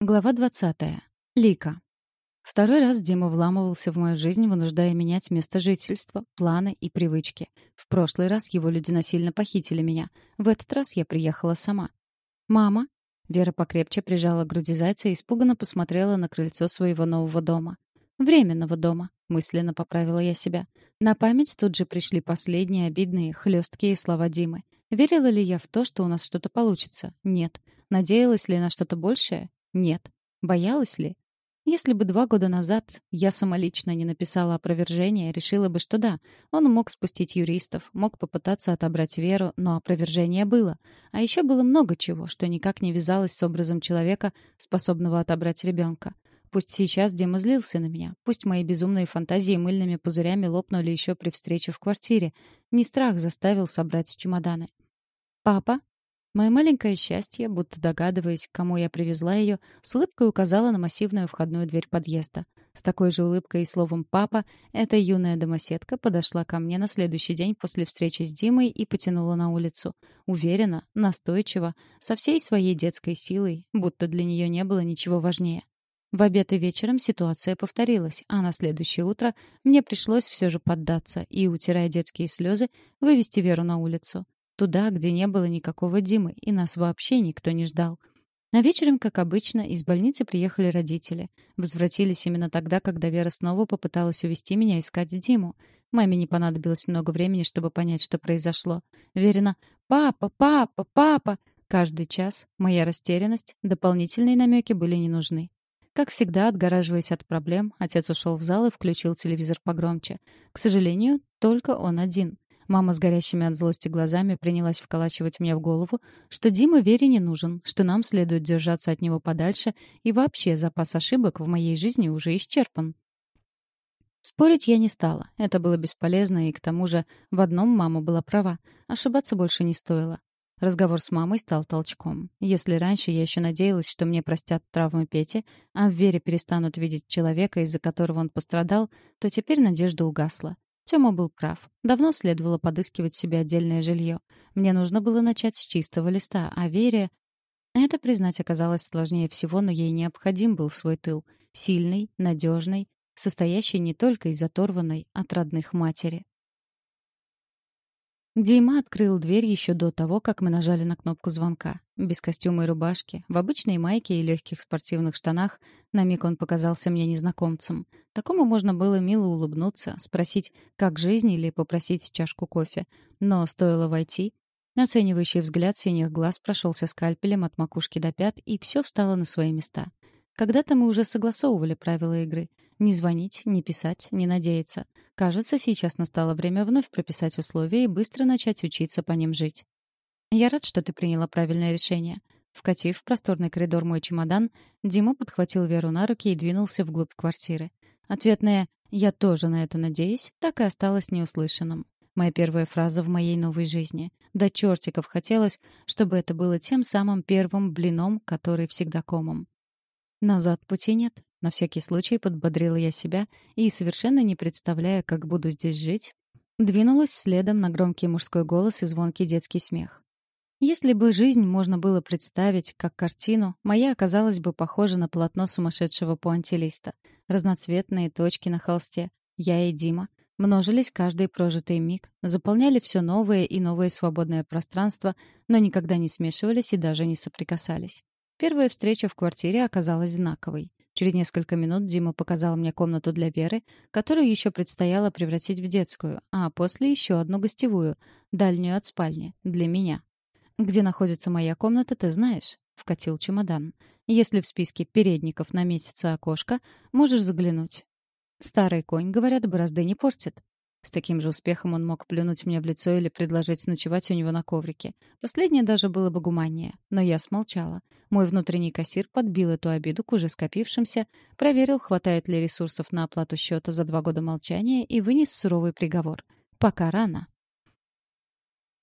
Глава 20. Лика. Второй раз Дима вламывался в мою жизнь, вынуждая менять место жительства, планы и привычки. В прошлый раз его люди насильно похитили меня. В этот раз я приехала сама. «Мама?» Вера покрепче прижала к груди зайца и испуганно посмотрела на крыльцо своего нового дома. «Временного дома», — мысленно поправила я себя. На память тут же пришли последние обидные, хлесткие слова Димы. Верила ли я в то, что у нас что-то получится? Нет. Надеялась ли на что-то большее? Нет. Боялась ли? Если бы два года назад я самолично не написала опровержение, решила бы, что да, он мог спустить юристов, мог попытаться отобрать веру, но опровержение было. А еще было много чего, что никак не вязалось с образом человека, способного отобрать ребенка. Пусть сейчас Дима злился на меня, пусть мои безумные фантазии мыльными пузырями лопнули еще при встрече в квартире. Не страх заставил собрать чемоданы. «Папа?» Мое маленькое счастье, будто догадываясь, кому я привезла ее, с улыбкой указала на массивную входную дверь подъезда. С такой же улыбкой и словом «папа» эта юная домоседка подошла ко мне на следующий день после встречи с Димой и потянула на улицу. Уверенно, настойчиво, со всей своей детской силой, будто для нее не было ничего важнее. В обед и вечером ситуация повторилась, а на следующее утро мне пришлось все же поддаться и, утирая детские слезы, вывести Веру на улицу. Туда, где не было никакого Димы, и нас вообще никто не ждал. А вечером, как обычно, из больницы приехали родители. Возвратились именно тогда, когда Вера снова попыталась увести меня искать Диму. Маме не понадобилось много времени, чтобы понять, что произошло. Верина «Папа! Папа! Папа!» Каждый час моя растерянность, дополнительные намеки были не нужны. Как всегда, отгораживаясь от проблем, отец ушел в зал и включил телевизор погромче. К сожалению, только он один. Мама с горящими от злости глазами принялась вколачивать мне в голову, что Дима Вере не нужен, что нам следует держаться от него подальше, и вообще запас ошибок в моей жизни уже исчерпан. Спорить я не стала. Это было бесполезно, и к тому же в одном мама была права. Ошибаться больше не стоило. Разговор с мамой стал толчком. Если раньше я еще надеялась, что мне простят травмы Пети, а в Вере перестанут видеть человека, из-за которого он пострадал, то теперь надежда угасла. Тёма был прав. Давно следовало подыскивать себе отдельное жилье. Мне нужно было начать с чистого листа, а Вере... Это признать оказалось сложнее всего, но ей необходим был свой тыл. Сильный, надежный, состоящий не только из оторванной от родных матери. Дима открыл дверь еще до того, как мы нажали на кнопку звонка. Без костюма и рубашки, в обычной майке и легких спортивных штанах, на миг он показался мне незнакомцем. Такому можно было мило улыбнуться, спросить, как жизнь, или попросить чашку кофе. Но стоило войти, оценивающий взгляд синих глаз прошелся скальпелем от макушки до пят, и все встало на свои места. Когда-то мы уже согласовывали правила игры. Не звонить, не писать, не надеяться. Кажется, сейчас настало время вновь прописать условия и быстро начать учиться по ним жить. «Я рад, что ты приняла правильное решение». Вкатив в просторный коридор мой чемодан, Дима подхватил Веру на руки и двинулся вглубь квартиры. Ответное «я тоже на это надеюсь» так и осталось неуслышанным. Моя первая фраза в моей новой жизни. До чертиков хотелось, чтобы это было тем самым первым блином, который всегда комом. Назад пути нет. На всякий случай подбодрила я себя и, совершенно не представляя, как буду здесь жить, двинулась следом на громкий мужской голос и звонкий детский смех. Если бы жизнь можно было представить как картину, моя оказалась бы похожа на полотно сумасшедшего пуантилиста. Разноцветные точки на холсте, я и Дима, множились каждый прожитый миг, заполняли все новое и новое свободное пространство, но никогда не смешивались и даже не соприкасались. Первая встреча в квартире оказалась знаковой. Через несколько минут Дима показал мне комнату для Веры, которую еще предстояло превратить в детскую, а после еще одну гостевую, дальнюю от спальни, для меня. «Где находится моя комната, ты знаешь», — вкатил чемодан. «Если в списке передников наметится окошко, можешь заглянуть. Старый конь, говорят, борозды не портит. С таким же успехом он мог плюнуть мне в лицо или предложить ночевать у него на коврике. Последнее даже было бы гуманнее. Но я смолчала. Мой внутренний кассир подбил эту обиду к уже скопившимся, проверил, хватает ли ресурсов на оплату счета за два года молчания и вынес суровый приговор. Пока рано.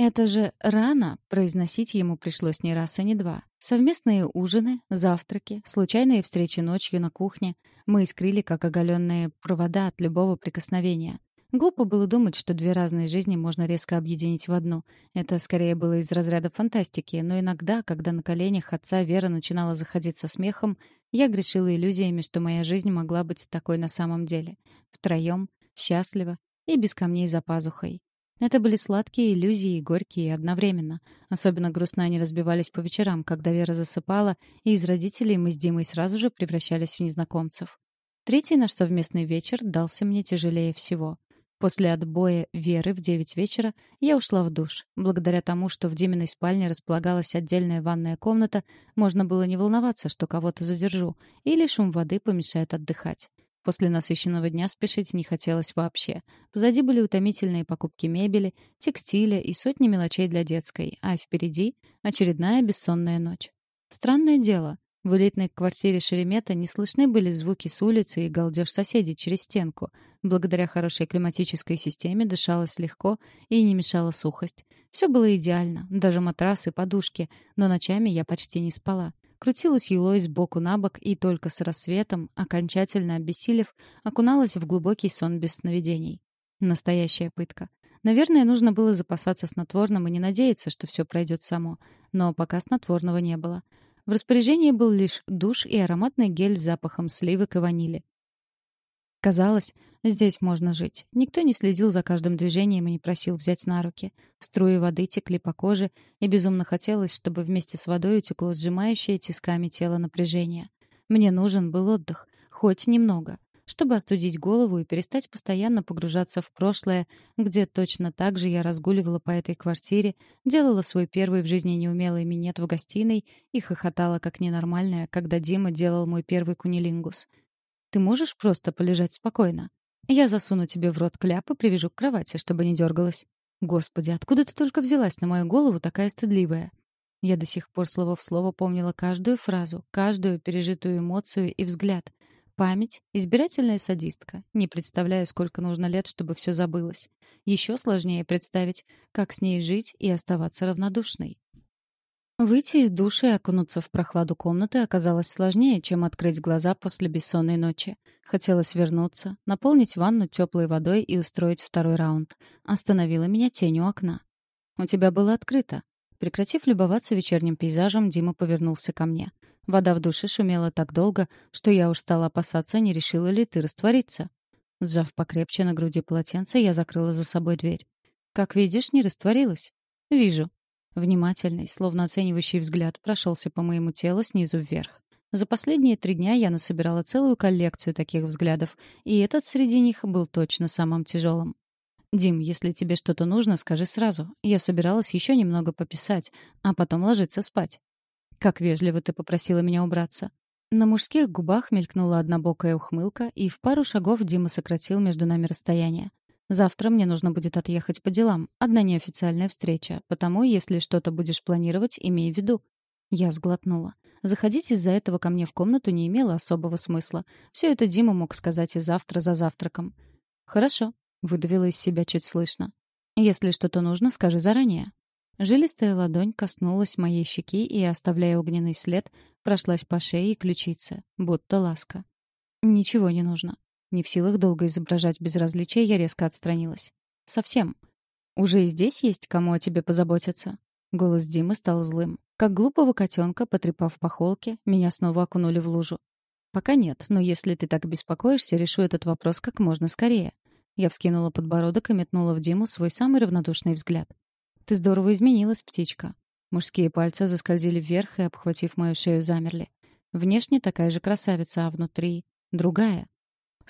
Это же рано произносить ему пришлось не раз и не два. Совместные ужины, завтраки, случайные встречи ночью на кухне. Мы искрили, как оголенные провода от любого прикосновения. Глупо было думать, что две разные жизни можно резко объединить в одну. Это скорее было из разряда фантастики, но иногда, когда на коленях отца Вера начинала заходить со смехом, я грешила иллюзиями, что моя жизнь могла быть такой на самом деле. Втроем, счастливо и без камней за пазухой. Это были сладкие иллюзии и горькие одновременно. Особенно грустно они разбивались по вечерам, когда Вера засыпала, и из родителей мы с Димой сразу же превращались в незнакомцев. Третий наш совместный вечер дался мне тяжелее всего. После отбоя Веры в девять вечера я ушла в душ. Благодаря тому, что в Диминой спальне располагалась отдельная ванная комната, можно было не волноваться, что кого-то задержу, или шум воды помешает отдыхать. После насыщенного дня спешить не хотелось вообще. Позади были утомительные покупки мебели, текстиля и сотни мелочей для детской, а впереди — очередная бессонная ночь. Странное дело, в элитной квартире Шеремета не слышны были звуки с улицы и галдеж соседей через стенку. Благодаря хорошей климатической системе дышалось легко и не мешала сухость. Все было идеально, даже матрасы, подушки, но ночами я почти не спала. Крутилась юлой сбоку на бок и только с рассветом, окончательно обессилев, окуналась в глубокий сон без сновидений. Настоящая пытка. Наверное, нужно было запасаться снотворным и не надеяться, что все пройдет само. Но пока снотворного не было. В распоряжении был лишь душ и ароматный гель с запахом сливок и ванили. Казалось, здесь можно жить. Никто не следил за каждым движением и не просил взять на руки. Струи воды текли по коже, и безумно хотелось, чтобы вместе с водой утекло сжимающее тисками тело напряжение. Мне нужен был отдых, хоть немного чтобы остудить голову и перестать постоянно погружаться в прошлое, где точно так же я разгуливала по этой квартире, делала свой первый в жизни неумелый минет в гостиной и хохотала как ненормальная, когда Дима делал мой первый кунилингус. «Ты можешь просто полежать спокойно? Я засуну тебе в рот кляп и привяжу к кровати, чтобы не дергалась». «Господи, откуда ты только взялась на мою голову такая стыдливая?» Я до сих пор слово в слово помнила каждую фразу, каждую пережитую эмоцию и взгляд. Память — избирательная садистка. Не представляю, сколько нужно лет, чтобы все забылось. Еще сложнее представить, как с ней жить и оставаться равнодушной. Выйти из души и окунуться в прохладу комнаты оказалось сложнее, чем открыть глаза после бессонной ночи. Хотелось вернуться, наполнить ванну теплой водой и устроить второй раунд. Остановила меня тень у окна. «У тебя было открыто». Прекратив любоваться вечерним пейзажем, Дима повернулся ко мне. Вода в душе шумела так долго, что я уж стала опасаться, не решила ли ты раствориться. Сжав покрепче на груди полотенце, я закрыла за собой дверь. «Как видишь, не растворилась». «Вижу». Внимательный, словно оценивающий взгляд прошелся по моему телу снизу вверх. За последние три дня я насобирала целую коллекцию таких взглядов, и этот среди них был точно самым тяжелым. «Дим, если тебе что-то нужно, скажи сразу. Я собиралась еще немного пописать, а потом ложиться спать». Как вежливо ты попросила меня убраться. На мужских губах мелькнула однобокая ухмылка, и в пару шагов Дима сократил между нами расстояние. Завтра мне нужно будет отъехать по делам. Одна неофициальная встреча. Потому, если что-то будешь планировать, имей в виду. Я сглотнула. Заходить из-за этого ко мне в комнату не имело особого смысла. Все это Дима мог сказать и завтра за завтраком. «Хорошо», — выдавила из себя чуть слышно. «Если что-то нужно, скажи заранее». Жилистая ладонь коснулась моей щеки и, оставляя огненный след, прошлась по шее и ключице, будто ласка. «Ничего не нужно». Не в силах долго изображать безразличие, я резко отстранилась. «Совсем. Уже и здесь есть кому о тебе позаботиться?» Голос Димы стал злым. Как глупого котенка, потрепав по холке, меня снова окунули в лужу. «Пока нет, но если ты так беспокоишься, решу этот вопрос как можно скорее». Я вскинула подбородок и метнула в Диму свой самый равнодушный взгляд. «Ты здорово изменилась, птичка». Мужские пальцы заскользили вверх и, обхватив мою шею, замерли. Внешне такая же красавица, а внутри — другая.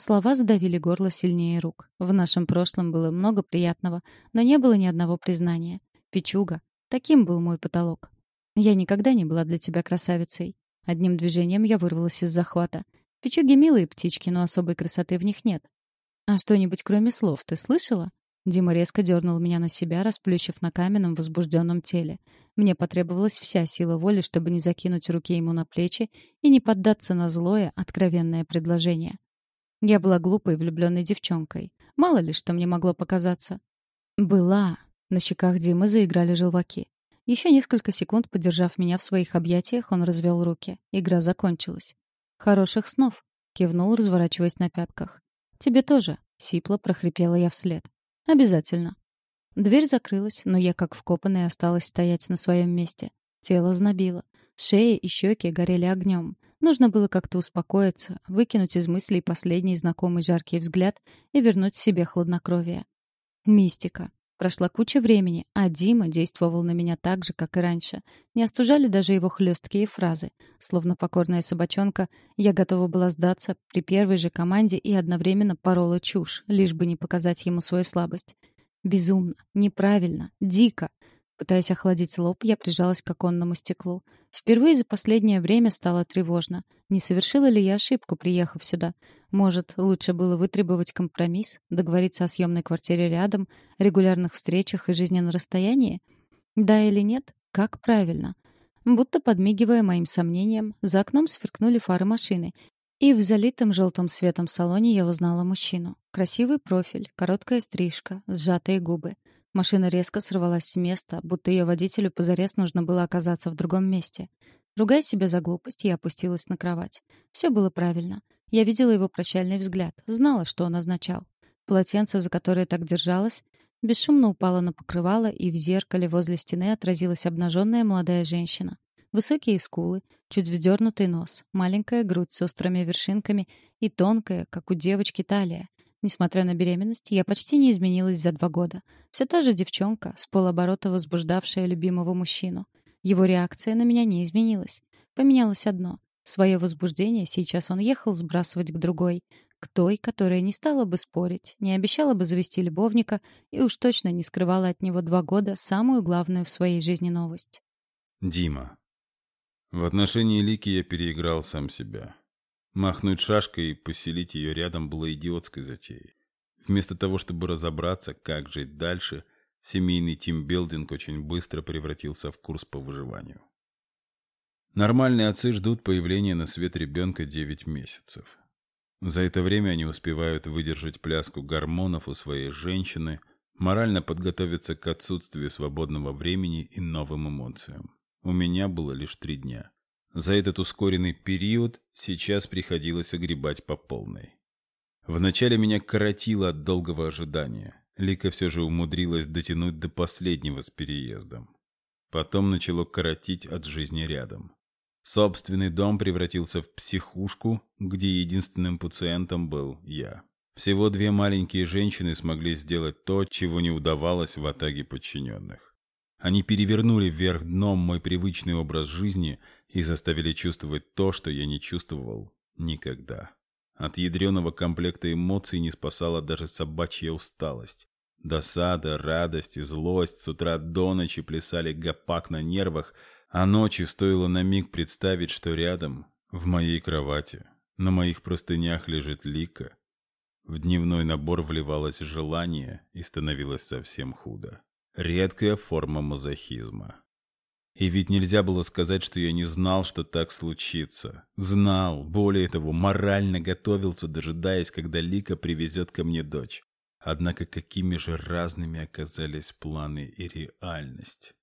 Слова сдавили горло сильнее рук. В нашем прошлом было много приятного, но не было ни одного признания. Пичуга. Таким был мой потолок. Я никогда не была для тебя красавицей. Одним движением я вырвалась из захвата. Пичуги милые птички, но особой красоты в них нет. А что-нибудь кроме слов ты слышала? Дима резко дернул меня на себя, расплющив на каменном возбужденном теле. Мне потребовалась вся сила воли, чтобы не закинуть руки ему на плечи и не поддаться на злое, откровенное предложение. Я была глупой влюбленной девчонкой. Мало ли, что мне могло показаться. Была. На щеках Димы заиграли желваки. Еще несколько секунд, подержав меня в своих объятиях, он развел руки. Игра закончилась. «Хороших снов», — кивнул, разворачиваясь на пятках. «Тебе тоже», Сипло прохрипела я вслед. «Обязательно». Дверь закрылась, но я, как вкопанная, осталась стоять на своем месте. Тело знобило. Шея и щеки горели огнем. Нужно было как-то успокоиться, выкинуть из мыслей последний знакомый жаркий взгляд и вернуть себе хладнокровие. Мистика. Прошла куча времени, а Дима действовал на меня так же, как и раньше. Не остужали даже его хлесткие фразы. Словно покорная собачонка, я готова была сдаться при первой же команде и одновременно порола чушь, лишь бы не показать ему свою слабость. Безумно, неправильно, дико. Пытаясь охладить лоб, я прижалась к оконному стеклу. Впервые за последнее время стало тревожно. Не совершила ли я ошибку, приехав сюда? Может, лучше было вытребовать компромисс, договориться о съемной квартире рядом, регулярных встречах и жизни на расстоянии? Да или нет? Как правильно? Будто подмигивая моим сомнениям, за окном сверкнули фары машины, и в залитом желтым светом салоне я узнала мужчину. Красивый профиль, короткая стрижка, сжатые губы. Машина резко сорвалась с места, будто ее водителю позарез нужно было оказаться в другом месте. Ругая себя за глупость, я опустилась на кровать. Все было правильно. Я видела его прощальный взгляд, знала, что он означал. Полотенце, за которое так держалась, бесшумно упало на покрывало, и в зеркале возле стены отразилась обнаженная молодая женщина. Высокие скулы, чуть вздернутый нос, маленькая грудь с острыми вершинками и тонкая, как у девочки, талия. Несмотря на беременность, я почти не изменилась за два года. Все та же девчонка, с полоборота возбуждавшая любимого мужчину. Его реакция на меня не изменилась. Поменялось одно. Свое возбуждение сейчас он ехал сбрасывать к другой, к той, которая не стала бы спорить, не обещала бы завести любовника и уж точно не скрывала от него два года самую главную в своей жизни новость. Дима. В отношении Лики я переиграл сам себя. Махнуть шашкой и поселить ее рядом было идиотской затеей. Вместо того, чтобы разобраться, как жить дальше, семейный тимбилдинг очень быстро превратился в курс по выживанию. Нормальные отцы ждут появления на свет ребенка 9 месяцев. За это время они успевают выдержать пляску гормонов у своей женщины, морально подготовиться к отсутствию свободного времени и новым эмоциям. У меня было лишь три дня. За этот ускоренный период сейчас приходилось огребать по полной. Вначале меня коротило от долгого ожидания. Лика все же умудрилась дотянуть до последнего с переездом. Потом начало коротить от жизни рядом. Собственный дом превратился в психушку, где единственным пациентом был я. Всего две маленькие женщины смогли сделать то, чего не удавалось в атаге подчиненных. Они перевернули вверх дном мой привычный образ жизни и заставили чувствовать то, что я не чувствовал никогда. От ядреного комплекта эмоций не спасала даже собачья усталость. Досада, радость и злость с утра до ночи плясали гопак на нервах, а ночью стоило на миг представить, что рядом, в моей кровати, на моих простынях лежит Лика. В дневной набор вливалось желание и становилось совсем худо. Редкая форма мазохизма. И ведь нельзя было сказать, что я не знал, что так случится. Знал, более того, морально готовился, дожидаясь, когда Лика привезет ко мне дочь. Однако какими же разными оказались планы и реальность.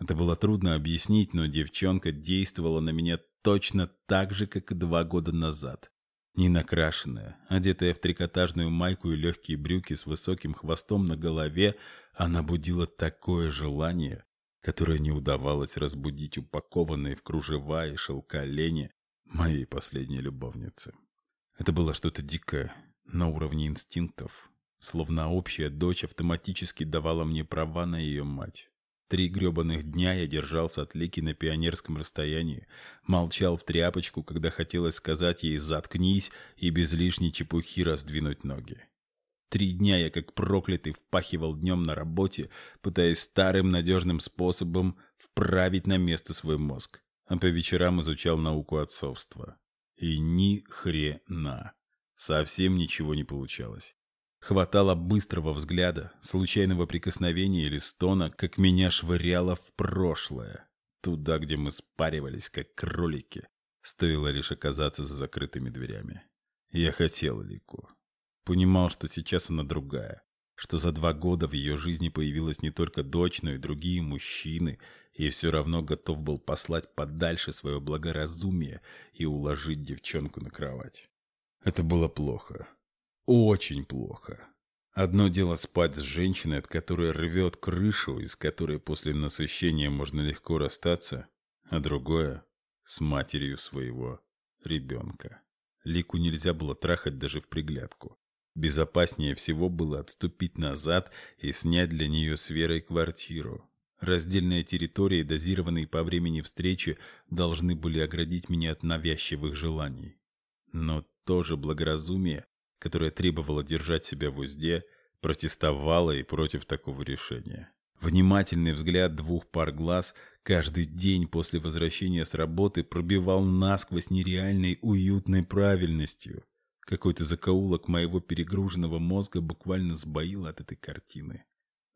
Это было трудно объяснить, но девчонка действовала на меня точно так же, как и два года назад. Не накрашенная, одетая в трикотажную майку и легкие брюки с высоким хвостом на голове, она будила такое желание, которое не удавалось разбудить упакованные в кружева и шелка лени моей последней любовницы. Это было что-то дикое, на уровне инстинктов, словно общая дочь автоматически давала мне права на ее мать. Три гребаных дня я держался от Лики на пионерском расстоянии, молчал в тряпочку, когда хотелось сказать ей «заткнись» и без лишней чепухи раздвинуть ноги. Три дня я как проклятый впахивал днем на работе, пытаясь старым надежным способом вправить на место свой мозг, а по вечерам изучал науку отцовства. И ни хрена. Совсем ничего не получалось. Хватало быстрого взгляда, случайного прикосновения или стона, как меня швыряло в прошлое. Туда, где мы спаривались, как кролики. Стоило лишь оказаться за закрытыми дверями. Я хотел Лику. Понимал, что сейчас она другая. Что за два года в ее жизни появилась не только дочь, но и другие мужчины. И все равно готов был послать подальше свое благоразумие и уложить девчонку на кровать. Это было плохо. Очень плохо. Одно дело спать с женщиной, от которой рвет крышу, из которой после насыщения можно легко расстаться, а другое — с матерью своего ребенка. Лику нельзя было трахать даже в приглядку. Безопаснее всего было отступить назад и снять для нее с Верой квартиру. Раздельная территория и дозированные по времени встречи должны были оградить меня от навязчивых желаний. Но тоже благоразумие которая требовала держать себя в узде, протестовала и против такого решения. Внимательный взгляд двух пар глаз каждый день после возвращения с работы пробивал насквозь нереальной уютной правильностью. Какой-то закоулок моего перегруженного мозга буквально сбоил от этой картины.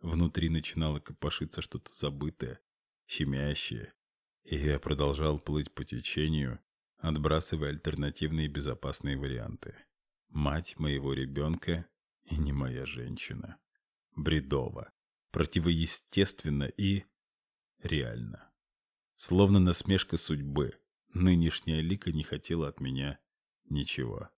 Внутри начинало копошиться что-то забытое, щемящее, и я продолжал плыть по течению, отбрасывая альтернативные безопасные варианты. Мать моего ребенка и не моя женщина. Бредово, противоестественно и реально. Словно насмешка судьбы, нынешняя Лика не хотела от меня ничего.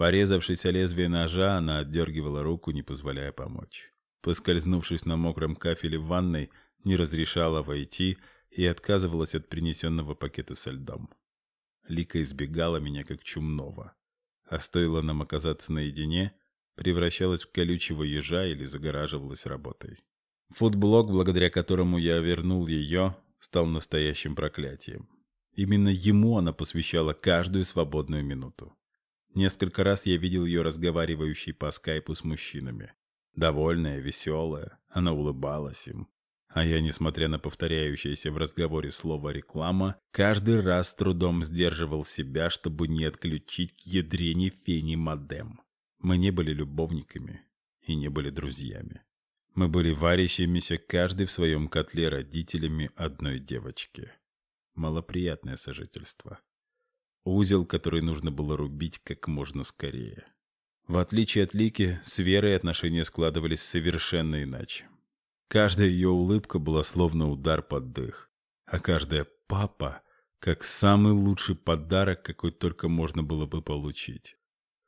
Порезавшись о лезвие ножа, она отдергивала руку, не позволяя помочь. Поскользнувшись на мокром кафеле в ванной, не разрешала войти и отказывалась от принесенного пакета со льдом. Лика избегала меня как чумного а стоило нам оказаться наедине, превращалась в колючего ежа или загораживалась работой. Футблог, благодаря которому я вернул ее, стал настоящим проклятием. Именно ему она посвящала каждую свободную минуту. Несколько раз я видел ее разговаривающей по скайпу с мужчинами. Довольная, веселая, она улыбалась им, а я, несмотря на повторяющееся в разговоре слово «реклама», каждый раз с трудом сдерживал себя, чтобы не отключить к ядрене фени модем. Мы не были любовниками и не были друзьями. Мы были варящимися каждый в своем котле родителями одной девочки. Малоприятное сожительство. Узел, который нужно было рубить как можно скорее. В отличие от Лики, с Верой отношения складывались совершенно иначе. Каждая ее улыбка была словно удар под дых, а каждая «папа» как самый лучший подарок, какой только можно было бы получить.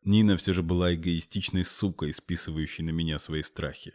Нина все же была эгоистичной сукой, списывающей на меня свои страхи.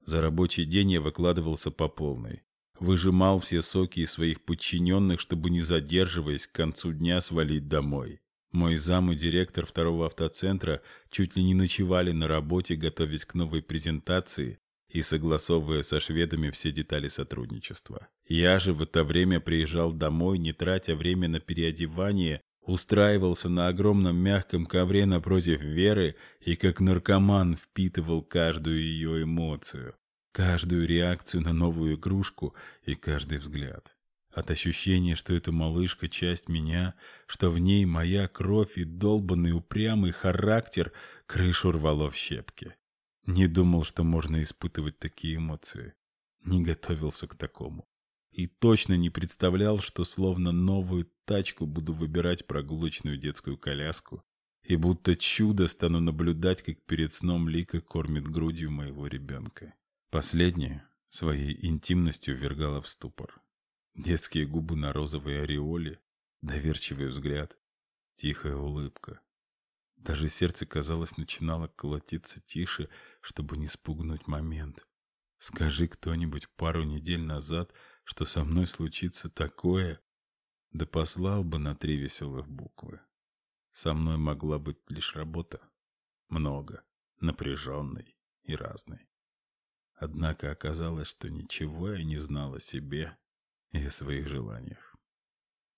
За рабочий день я выкладывался по полной. Выжимал все соки из своих подчиненных, чтобы, не задерживаясь, к концу дня свалить домой. Мой зам и директор второго автоцентра чуть ли не ночевали на работе, готовясь к новой презентации, и согласовывая со шведами все детали сотрудничества. Я же в это время приезжал домой, не тратя время на переодевание, устраивался на огромном мягком ковре напротив Веры и как наркоман впитывал каждую ее эмоцию, каждую реакцию на новую игрушку и каждый взгляд. От ощущения, что эта малышка — часть меня, что в ней моя кровь и долбанный упрямый характер, крышу рвало в щепки. Не думал, что можно испытывать такие эмоции. Не готовился к такому. И точно не представлял, что словно новую тачку буду выбирать прогулочную детскую коляску. И будто чудо стану наблюдать, как перед сном Лика кормит грудью моего ребенка. Последнее своей интимностью ввергало в ступор. Детские губы на розовой ореоле, доверчивый взгляд, тихая улыбка. Даже сердце, казалось, начинало колотиться тише, чтобы не спугнуть момент. Скажи кто-нибудь пару недель назад, что со мной случится такое, да послал бы на три веселых буквы. Со мной могла быть лишь работа. Много, напряженной и разной. Однако оказалось, что ничего я не знал о себе и о своих желаниях.